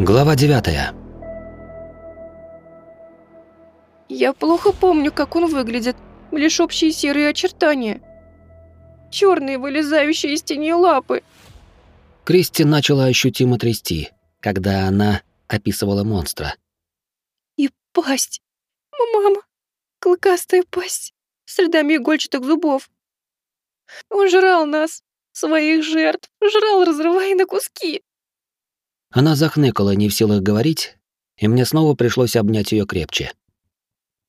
Глава 9 Я плохо помню, как он выглядит. Лишь общие серые очертания. Черные, вылезающие из тени лапы. Кристи начала ощутимо трясти, когда она описывала монстра. И пасть. Мама. Клыкастая пасть. С рядами игольчатых зубов. Он жрал нас, своих жертв, жрал, разрывая на куски. Она захныкала, не в силах говорить, и мне снова пришлось обнять ее крепче.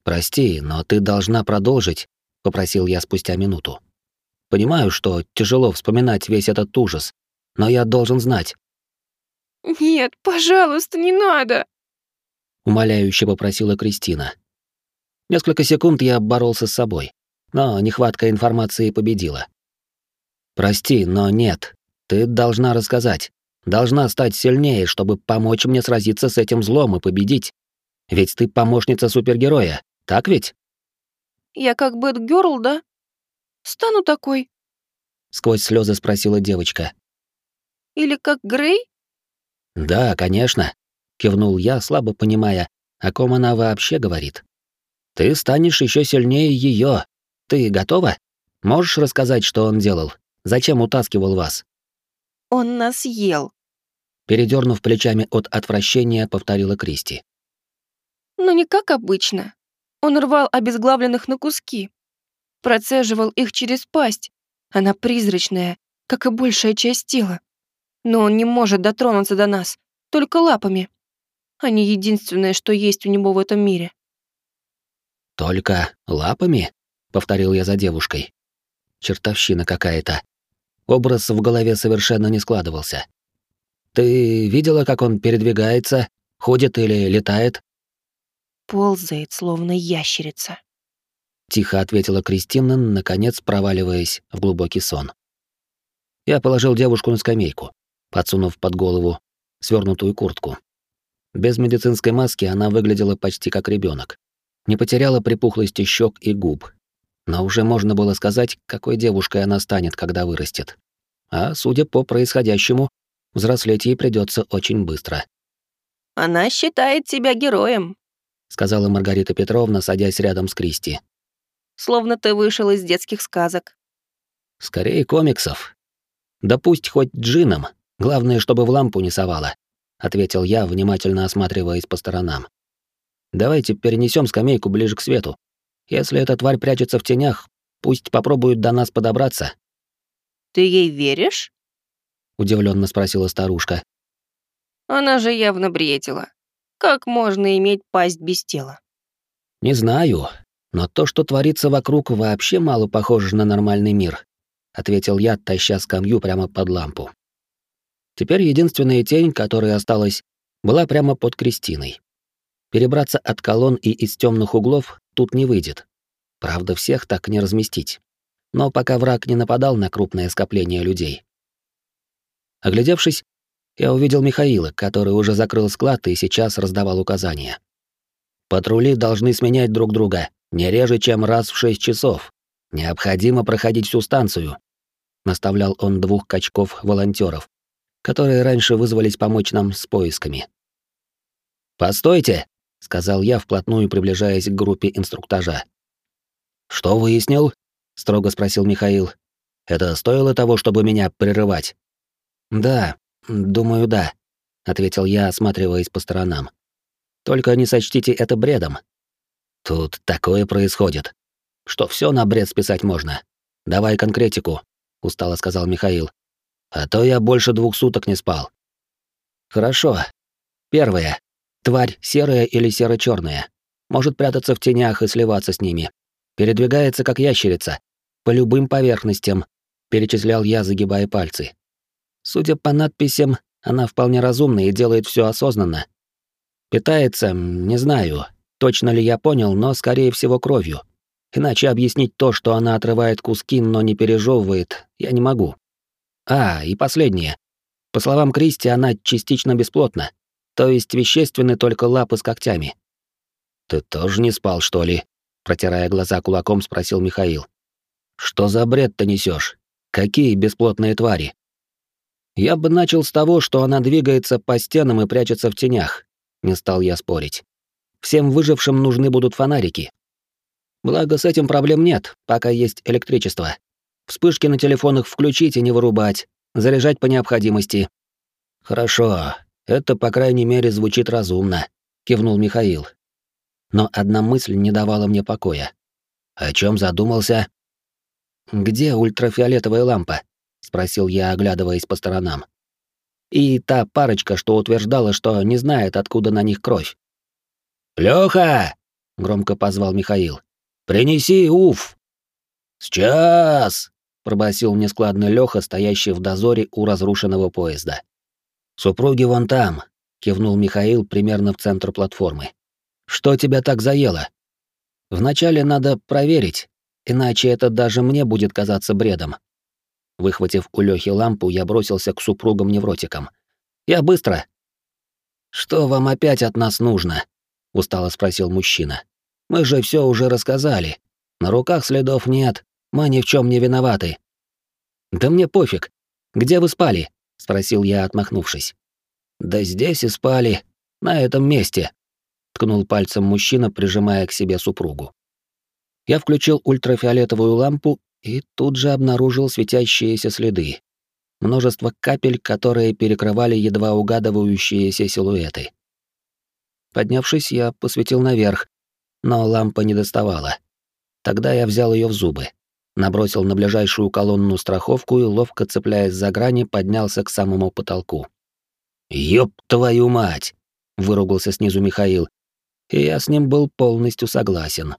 «Прости, но ты должна продолжить», — попросил я спустя минуту. «Понимаю, что тяжело вспоминать весь этот ужас, но я должен знать». «Нет, пожалуйста, не надо!» — умоляюще попросила Кристина. Несколько секунд я боролся с собой, но нехватка информации победила. «Прости, но нет. Ты должна рассказать должна стать сильнее, чтобы помочь мне сразиться с этим злом и победить. Ведь ты помощница супергероя, так ведь? Я как Бэтгёрл, да? Стану такой? Сквозь слезы спросила девочка. Или как Грей? Да, конечно, кивнул я, слабо понимая, о ком она вообще говорит. Ты станешь еще сильнее ее. Ты готова? Можешь рассказать, что он делал? Зачем утаскивал вас? Он нас ел. Передернув плечами от отвращения, повторила Кристи. Но не как обычно. Он рвал обезглавленных на куски. Процеживал их через пасть. Она призрачная, как и большая часть тела. Но он не может дотронуться до нас, только лапами. Они единственное, что есть у него в этом мире. «Только лапами?» — повторил я за девушкой. Чертовщина какая-то. Образ в голове совершенно не складывался. «Ты видела, как он передвигается, ходит или летает?» «Ползает, словно ящерица», — тихо ответила Кристина, наконец проваливаясь в глубокий сон. Я положил девушку на скамейку, подсунув под голову свернутую куртку. Без медицинской маски она выглядела почти как ребенок. Не потеряла припухлости щек и губ, но уже можно было сказать, какой девушкой она станет, когда вырастет. А, судя по происходящему, взрослеть ей придется очень быстро. «Она считает себя героем», — сказала Маргарита Петровна, садясь рядом с Кристи. «Словно ты вышел из детских сказок». «Скорее комиксов. Да пусть хоть джином, главное, чтобы в лампу не совала», — ответил я, внимательно осматриваясь по сторонам. «Давайте перенесем скамейку ближе к свету. Если эта тварь прячется в тенях, пусть попробует до нас подобраться. Ты ей веришь? удивленно спросила старушка. Она же явно бредила. Как можно иметь пасть без тела? Не знаю, но то, что творится вокруг, вообще мало похоже на нормальный мир, ответил я, таща скамью прямо под лампу. Теперь единственная тень, которая осталась, была прямо под Кристиной. Перебраться от колонн и из темных углов тут не выйдет. Правда, всех так не разместить. Но пока враг не нападал на крупное скопление людей. Оглядевшись, я увидел Михаила, который уже закрыл склад и сейчас раздавал указания. Патрули должны сменять друг друга не реже, чем раз в шесть часов. Необходимо проходить всю станцию. Наставлял он двух качков волонтеров, которые раньше вызвались помочь нам с поисками. «Постойте!» Сказал я, вплотную приближаясь к группе инструктажа. Что выяснил? строго спросил Михаил. Это стоило того, чтобы меня прерывать? Да, думаю, да, ответил я, осматриваясь по сторонам. Только не сочтите это бредом. Тут такое происходит, что все на бред списать можно. Давай конкретику, устало сказал Михаил. А то я больше двух суток не спал. Хорошо. Первое. Тварь серая или серо-черная. Может прятаться в тенях и сливаться с ними. Передвигается как ящерица. По любым поверхностям. Перечислял я, загибая пальцы. Судя по надписям, она вполне разумна и делает все осознанно. Питается, не знаю, точно ли я понял, но скорее всего кровью. Иначе объяснить то, что она отрывает куски, но не пережевывает, я не могу. А, и последнее. По словам Кристи, она частично бесплотна. То есть вещественны только лапы с когтями. Ты тоже не спал, что ли? Протирая глаза кулаком, спросил Михаил. Что за бред ты несешь? Какие бесплотные твари? Я бы начал с того, что она двигается по стенам и прячется в тенях. Не стал я спорить. Всем выжившим нужны будут фонарики. Благо, с этим проблем нет, пока есть электричество. Вспышки на телефонах включить и не вырубать, заряжать по необходимости. Хорошо, это, по крайней мере, звучит разумно, кивнул Михаил. Но одна мысль не давала мне покоя. О чем задумался? Где ультрафиолетовая лампа? спросил я, оглядываясь по сторонам. И та парочка, что утверждала, что не знает, откуда на них кровь. Лёха! громко позвал Михаил. Принеси уф. Сейчас! пробасил нескладно Лёха, стоящий в дозоре у разрушенного поезда. Супруги вон там, кивнул Михаил примерно в центр платформы. Что тебя так заело? Вначале надо проверить, иначе это даже мне будет казаться бредом. Выхватив у Лёхи лампу, я бросился к супругам-невротикам. «Я быстро!» «Что вам опять от нас нужно?» — устало спросил мужчина. «Мы же все уже рассказали. На руках следов нет, мы ни в чем не виноваты». «Да мне пофиг. Где вы спали?» — спросил я, отмахнувшись. «Да здесь и спали, на этом месте», — ткнул пальцем мужчина, прижимая к себе супругу. Я включил ультрафиолетовую лампу и тут же обнаружил светящиеся следы. Множество капель, которые перекрывали едва угадывающиеся силуэты. Поднявшись, я посветил наверх, но лампа не доставала. Тогда я взял ее в зубы, набросил на ближайшую колонну страховку и, ловко цепляясь за грани, поднялся к самому потолку. «Ёб твою мать!» — выругался снизу Михаил, и я с ним был полностью согласен.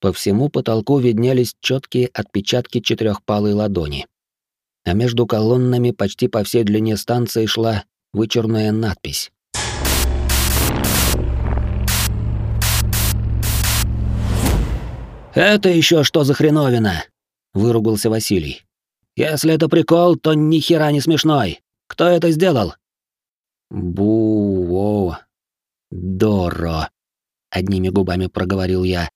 По всему потолку виднелись четкие отпечатки четырехпалой ладони. А между колоннами почти по всей длине станции шла вычурная надпись. «Это еще что за хреновина?» — выругался Василий. «Если это прикол, то ни хера не смешной. Кто это сделал?» «Бу-о... Доро», — одними губами проговорил я,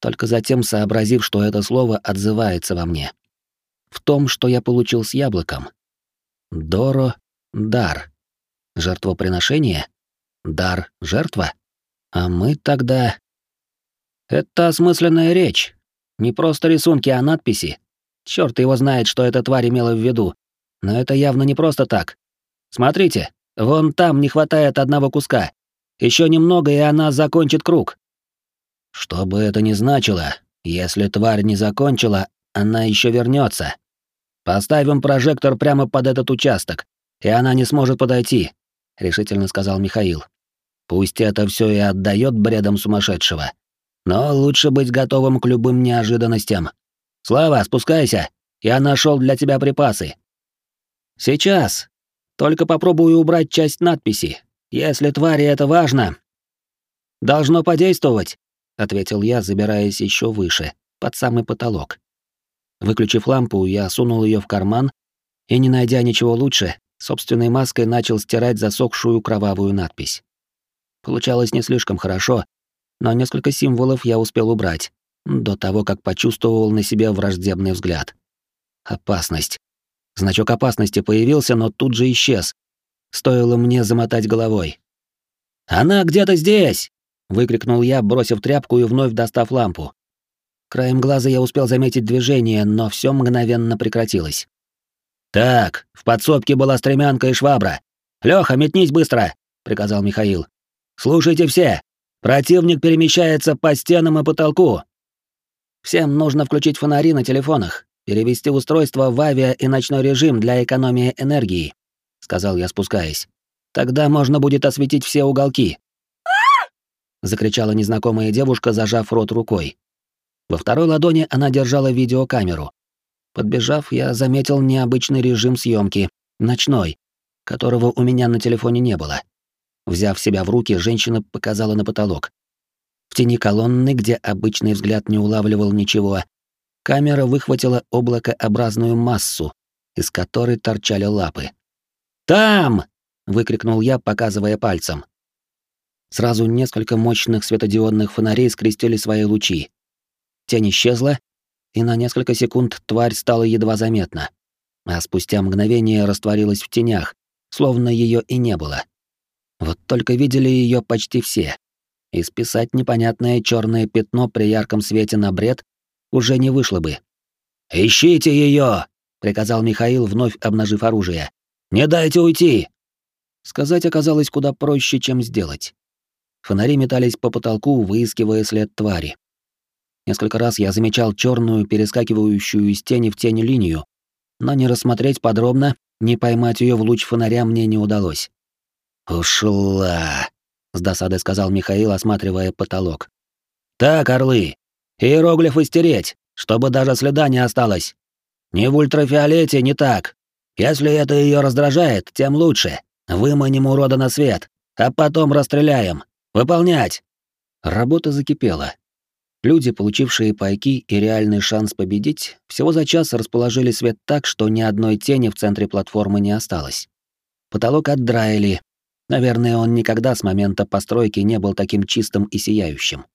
только затем сообразив, что это слово отзывается во мне. В том, что я получил с яблоком. Доро — дар. Жертвоприношение? Дар — жертва? А мы тогда... Это осмысленная речь. Не просто рисунки, а надписи. Чёрт его знает, что эта тварь имела в виду. Но это явно не просто так. Смотрите, вон там не хватает одного куска. Еще немного, и она закончит круг. Что бы это ни значило, если тварь не закончила, она еще вернется. Поставим прожектор прямо под этот участок, и она не сможет подойти, решительно сказал Михаил. Пусть это все и отдает бредом сумасшедшего, но лучше быть готовым к любым неожиданностям. Слава, спускайся, я нашел для тебя припасы. Сейчас. Только попробую убрать часть надписи. Если твари это важно, должно подействовать ответил я, забираясь еще выше, под самый потолок. Выключив лампу, я сунул ее в карман и, не найдя ничего лучше, собственной маской начал стирать засохшую кровавую надпись. Получалось не слишком хорошо, но несколько символов я успел убрать, до того, как почувствовал на себе враждебный взгляд. Опасность. Значок опасности появился, но тут же исчез. Стоило мне замотать головой. «Она где-то здесь!» выкрикнул я, бросив тряпку и вновь достав лампу. Краем глаза я успел заметить движение, но все мгновенно прекратилось. Так, в подсобке была стремянка и швабра. Леха, метнись быстро, приказал Михаил. Слушайте все. Противник перемещается по стенам и потолку. Всем нужно включить фонари на телефонах, перевести устройство в авиа и ночной режим для экономии энергии, сказал я, спускаясь. Тогда можно будет осветить все уголки закричала незнакомая девушка, зажав рот рукой. Во второй ладони она держала видеокамеру. Подбежав, я заметил необычный режим съемки, ночной, которого у меня на телефоне не было. Взяв себя в руки, женщина показала на потолок. В тени колонны, где обычный взгляд не улавливал ничего, камера выхватила облакообразную массу, из которой торчали лапы. «Там!» — выкрикнул я, показывая пальцем. Сразу несколько мощных светодиодных фонарей скрестили свои лучи. Тень исчезла, и на несколько секунд тварь стала едва заметна. а спустя мгновение растворилась в тенях, словно ее и не было. Вот только видели ее почти все. И списать непонятное черное пятно при ярком свете на бред уже не вышло бы. «Ищите ее!» — приказал Михаил, вновь обнажив оружие. «Не дайте уйти!» Сказать оказалось куда проще, чем сделать. Фонари метались по потолку, выискивая след твари. Несколько раз я замечал черную, перескакивающую из тени в тень линию, но не рассмотреть подробно, не поймать ее в луч фонаря мне не удалось. «Ушла!» — с досадой сказал Михаил, осматривая потолок. «Так, орлы, иероглифы стереть, чтобы даже следа не осталось. Не в ультрафиолете, не так. Если это ее раздражает, тем лучше. Выманим урода на свет, а потом расстреляем. Выполнять!» Работа закипела. Люди, получившие пайки и реальный шанс победить, всего за час расположили свет так, что ни одной тени в центре платформы не осталось. Потолок отдраили. Наверное, он никогда с момента постройки не был таким чистым и сияющим.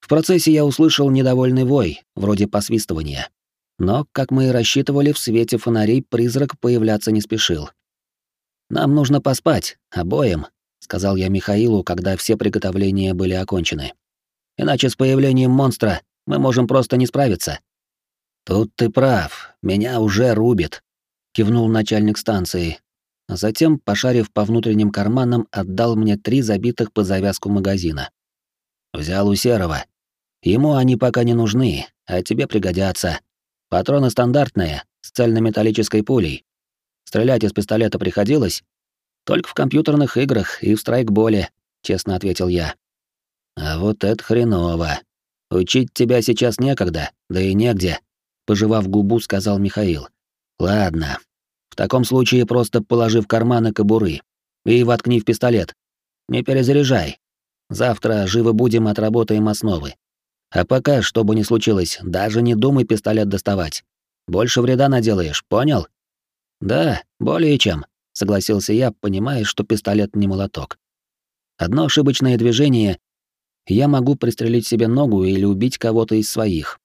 В процессе я услышал недовольный вой, вроде посвистывания. Но, как мы и рассчитывали, в свете фонарей призрак появляться не спешил. «Нам нужно поспать, обоим», — сказал я Михаилу, когда все приготовления были окончены. Иначе с появлением монстра мы можем просто не справиться. Тут ты прав, меня уже рубит, кивнул начальник станции, а затем, пошарив по внутренним карманам, отдал мне три забитых по завязку магазина. Взял у Серого. Ему они пока не нужны, а тебе пригодятся. Патроны стандартные, с цельнометаллической пулей. Стрелять из пистолета приходилось? Только в компьютерных играх и в страйкболе, честно ответил я. А вот это хреново. Учить тебя сейчас некогда, да и негде, пожевав губу, сказал Михаил. Ладно. Таком случае просто положи в карманы кобуры и воткни в пистолет. Не перезаряжай. Завтра живо будем отработаем основы. А пока, что бы ни случилось, даже не думай пистолет доставать. Больше вреда наделаешь, понял? Да, более чем, согласился я, понимая, что пистолет не молоток. Одно ошибочное движение, я могу пристрелить себе ногу или убить кого-то из своих.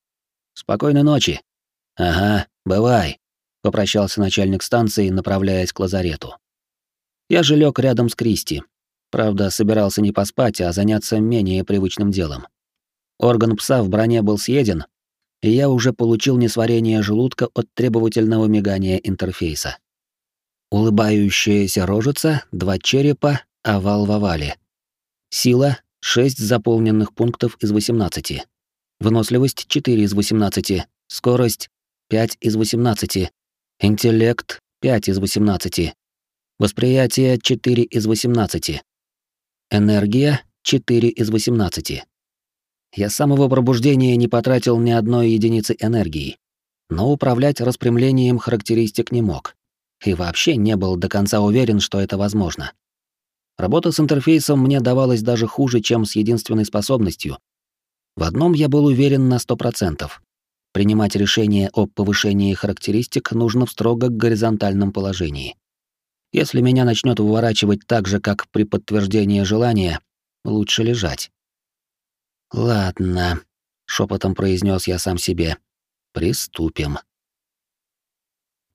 Спокойной ночи. Ага, бывай, попрощался начальник станции, направляясь к лазарету. Я же лег рядом с Кристи. Правда, собирался не поспать, а заняться менее привычным делом. Орган пса в броне был съеден, и я уже получил несварение желудка от требовательного мигания интерфейса. Улыбающаяся рожица, два черепа, овал в овале. Сила 6 заполненных пунктов из 18. Выносливость 4 из 18. Скорость 5 из 18. Интеллект 5 из 18. Восприятие 4 из 18. Энергия 4 из 18. Я с самого пробуждения не потратил ни одной единицы энергии, но управлять распрямлением характеристик не мог. И вообще не был до конца уверен, что это возможно. Работа с интерфейсом мне давалась даже хуже, чем с единственной способностью. В одном я был уверен на 100%. Принимать решение о повышении характеристик нужно в строго горизонтальном положении. Если меня начнет выворачивать так же, как при подтверждении желания, лучше лежать. Ладно, шепотом произнес я сам себе. Приступим.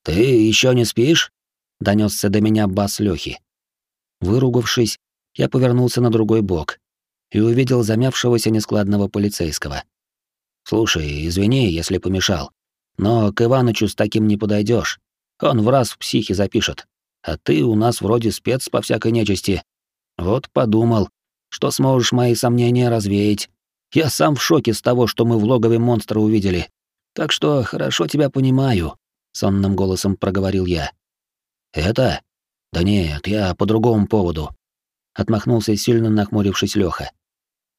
Ты еще не спишь? донесся до меня бас Лёхи. Выругавшись, я повернулся на другой бок и увидел замявшегося нескладного полицейского. «Слушай, извини, если помешал, но к Иванычу с таким не подойдешь. Он в раз в психе запишет. А ты у нас вроде спец по всякой нечисти. Вот подумал, что сможешь мои сомнения развеять. Я сам в шоке с того, что мы в логове монстра увидели. Так что хорошо тебя понимаю», — сонным голосом проговорил я. «Это? Да нет, я по другому поводу. Отмахнулся сильно нахмурившись Лёха.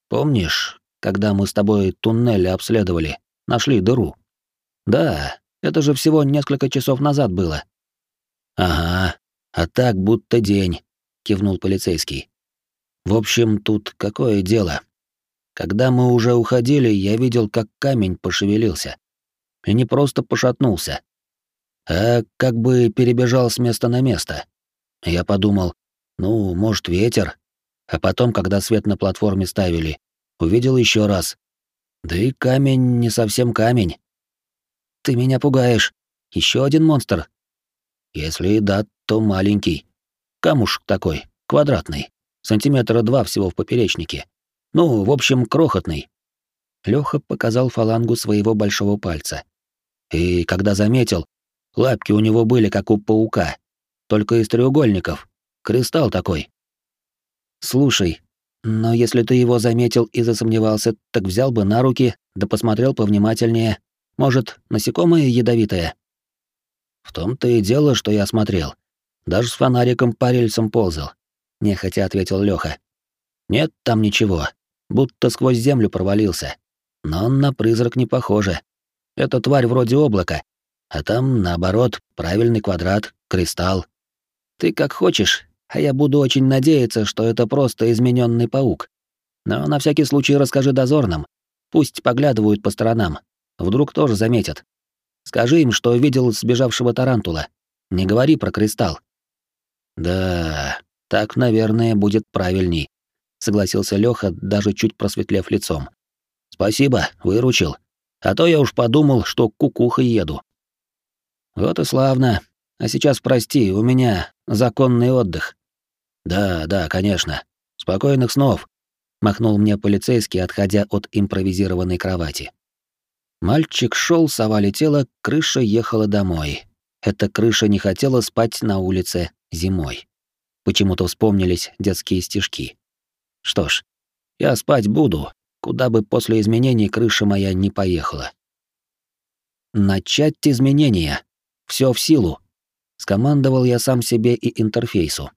Помнишь, когда мы с тобой туннель обследовали, нашли дыру? Да, это же всего несколько часов назад было. Ага, а так будто день, кивнул полицейский. В общем, тут какое дело? Когда мы уже уходили, я видел, как камень пошевелился. И не просто пошатнулся, а как бы перебежал с места на место. Я подумал, ну, может, ветер. А потом, когда свет на платформе ставили, увидел еще раз. Да и камень не совсем камень. Ты меня пугаешь. Еще один монстр, Если да, то маленький. Камушек такой, квадратный. Сантиметра два всего в поперечнике. Ну, в общем, крохотный. Лёха показал фалангу своего большого пальца. И когда заметил, лапки у него были как у паука, только из треугольников. Кристалл такой. Слушай, но если ты его заметил и засомневался, так взял бы на руки, да посмотрел повнимательнее. Может, насекомое ядовитое? В том-то и дело, что я смотрел. Даже с фонариком по рельсам ползал. Нехотя ответил Лёха. Нет там ничего. Будто сквозь землю провалился. Но на призрак не похоже. Это тварь вроде облака. А там, наоборот, правильный квадрат, кристалл. Ты как хочешь, а я буду очень надеяться, что это просто измененный паук. Но на всякий случай расскажи дозорным. Пусть поглядывают по сторонам. Вдруг тоже заметят. Скажи им, что видел сбежавшего тарантула. Не говори про кристалл. Да, так, наверное, будет правильней, согласился Лёха, даже чуть просветлев лицом. Спасибо, выручил. А то я уж подумал, что кукухой еду. Вот и славно. А сейчас прости, у меня законный отдых. Да, да, конечно. Спокойных снов, махнул мне полицейский, отходя от импровизированной кровати. Мальчик шел, сова летела, крыша ехала домой. Эта крыша не хотела спать на улице зимой. Почему-то вспомнились детские стишки. Что ж, я спать буду, куда бы после изменений крыша моя не поехала. Начать изменения. Все в силу. Скомандовал я сам себе и интерфейсу.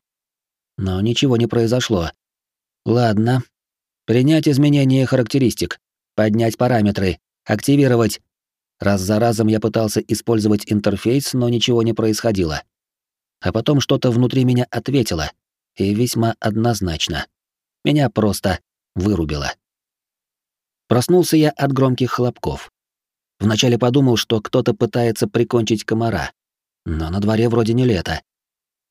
Но ничего не произошло. Ладно. Принять изменения характеристик. Поднять параметры. Активировать. Раз за разом я пытался использовать интерфейс, но ничего не происходило. А потом что-то внутри меня ответило. И весьма однозначно. Меня просто вырубило. Проснулся я от громких хлопков. Вначале подумал, что кто-то пытается прикончить комара. Но на дворе вроде не лето.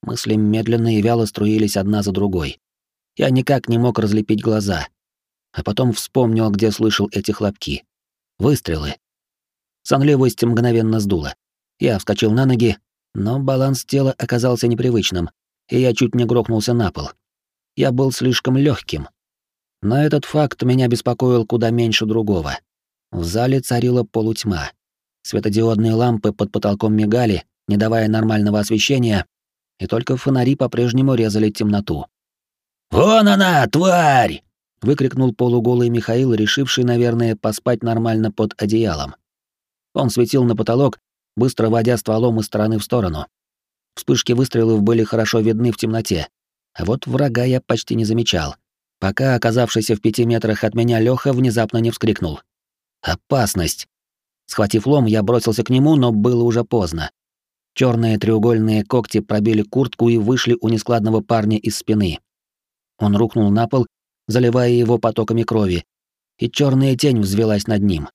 Мысли медленно и вяло струились одна за другой. Я никак не мог разлепить глаза. А потом вспомнил, где слышал эти хлопки. Выстрелы. Сонливость мгновенно сдула. Я вскочил на ноги, но баланс тела оказался непривычным, и я чуть не грохнулся на пол. Я был слишком легким. Но этот факт меня беспокоил куда меньше другого. В зале царила полутьма. Светодиодные лампы под потолком мигали, не давая нормального освещения, и только фонари по-прежнему резали темноту. «Вон она, тварь!» — выкрикнул полуголый Михаил, решивший, наверное, поспать нормально под одеялом. Он светил на потолок, быстро водя стволом из стороны в сторону. Вспышки выстрелов были хорошо видны в темноте, а вот врага я почти не замечал, пока оказавшийся в пяти метрах от меня Лёха внезапно не вскрикнул. «Опасность!» Схватив лом, я бросился к нему, но было уже поздно. Черные треугольные когти пробили куртку и вышли у нескладного парня из спины. Он рухнул на пол, заливая его потоками крови, и черная тень взвелась над ним.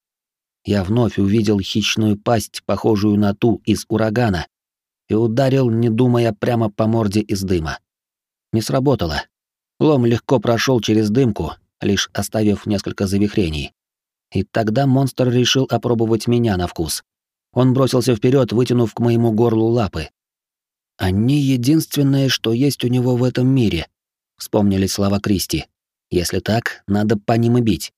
Я вновь увидел хищную пасть, похожую на ту из урагана, и ударил, не думая, прямо по морде из дыма. Не сработало. Лом легко прошел через дымку, лишь оставив несколько завихрений. И тогда монстр решил опробовать меня на вкус. Он бросился вперед, вытянув к моему горлу лапы. «Они единственное, что есть у него в этом мире», — вспомнили слова Кристи. «Если так, надо по ним и бить».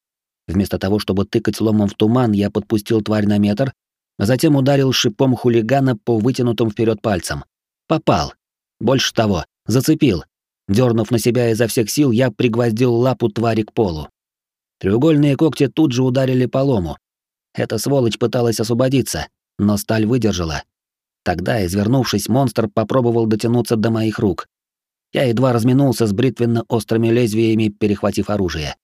Вместо того, чтобы тыкать ломом в туман, я подпустил тварь на метр, а затем ударил шипом хулигана по вытянутым вперед пальцам. Попал. Больше того, зацепил. Дернув на себя изо всех сил, я пригвоздил лапу твари к полу. Треугольные когти тут же ударили по лому. Эта сволочь пыталась освободиться, но сталь выдержала. Тогда, извернувшись, монстр попробовал дотянуться до моих рук. Я едва разминулся с бритвенно-острыми лезвиями, перехватив оружие.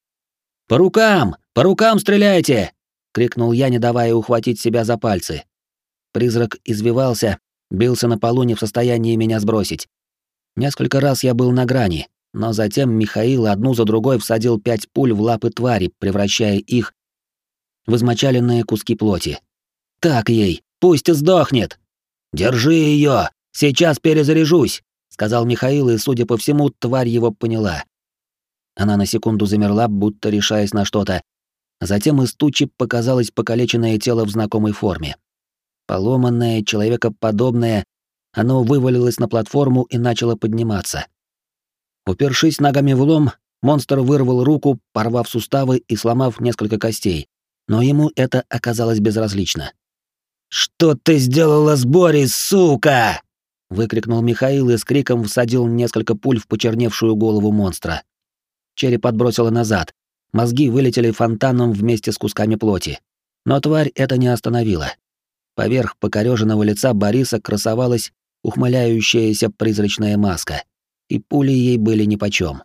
«По рукам! По рукам стреляйте!» — крикнул я, не давая ухватить себя за пальцы. Призрак извивался, бился на полу не в состоянии меня сбросить. Несколько раз я был на грани, но затем Михаил одну за другой всадил пять пуль в лапы твари, превращая их в измочаленные куски плоти. «Так ей! Пусть сдохнет!» «Держи ее! Сейчас перезаряжусь!» — сказал Михаил, и, судя по всему, тварь его поняла. Она на секунду замерла, будто решаясь на что-то. Затем из тучи показалось покалеченное тело в знакомой форме. Поломанное, человекоподобное, оно вывалилось на платформу и начало подниматься. Упершись ногами в лом, монстр вырвал руку, порвав суставы и сломав несколько костей, но ему это оказалось безразлично. «Что ты сделала с Борис, сука?» — выкрикнул Михаил и с криком всадил несколько пуль в почерневшую голову монстра. Череп отбросило назад, мозги вылетели фонтаном вместе с кусками плоти. Но тварь это не остановила. Поверх покореженного лица Бориса красовалась ухмыляющаяся призрачная маска, и пули ей были нипочем.